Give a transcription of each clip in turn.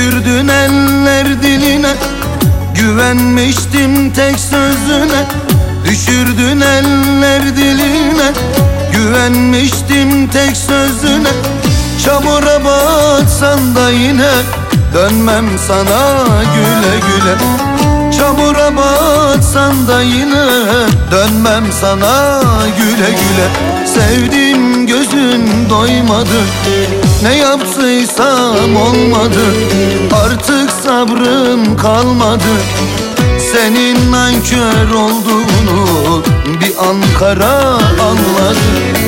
Düşürdün eller diline Güvenmiştim tek sözüne. Düşürdün eller diline Güvenmiştim tek sözüne. Çamura batsan da yine Dönmem sana güle güle. Çamura batsan da yine Dönmem sana güle güle. Sevdiğim gözün doymadı. Ne yaptıysam olmadı Artık sabrım kalmadı. Senin nankör olduğunu Bir Ankara anladı.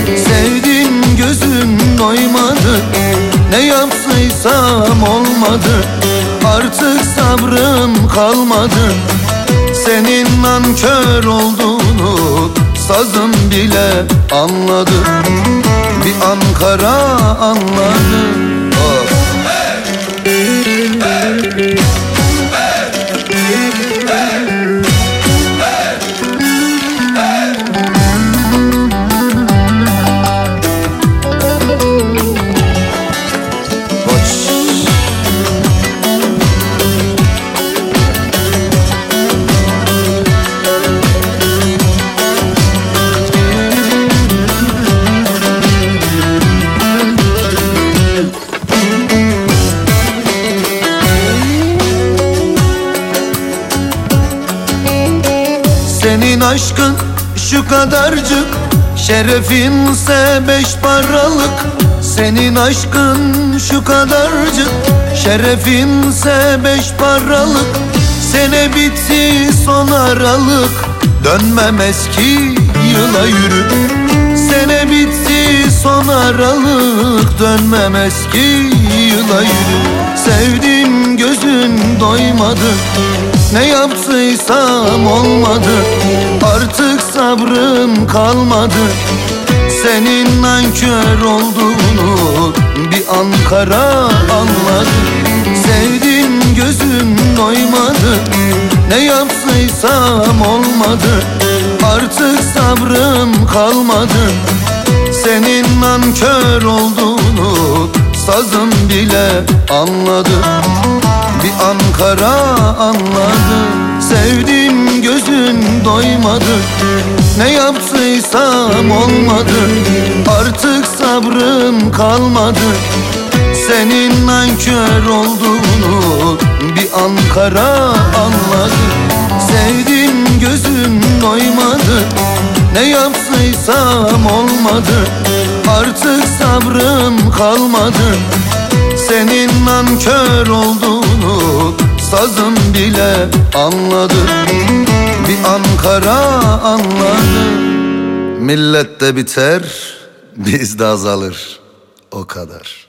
Sevdim gözüm doymadı. Ne yaptıysam olmadı Artık sabrım kalmadı. Senin nankör olduğunu Sazım bile anladı. Bir Ankara anladı aşkın şu kadarcık. Şerefinse beş paralık. Senin aşkın şu kadarcık. Şerefinse beş paralık. Sene bitti son aralık. Dönmem eski yıla yürü. Sene bitti son aralık. Dönmem eski yıla yürü. Sevdim gözün doymadı Ne yaptıysam olmadı Artık sabrım kalmadı. Senin nankör olduğunu Bir Ankara anladı Sevdim gözüm doymadı. Ne yaptıysam olmadı Artık sabrım kalmadı. Senin nankör olduğunu Sazım bile anladı Ankara anladı. Sevdim gözün doymadı. Ne yaptıysam olmadı. Artık sabrım kalmadı. Senin nankör olduğunu Bir Ankara anladı. Sevdim gözüm doymadı. Ne yaptıysam olmadı. Artık sabrım kalmadı. Senin nankör olduğunu Sazım bile anladı. Bir Ankara anladı. Millet de biter Biz de azalır. O kadar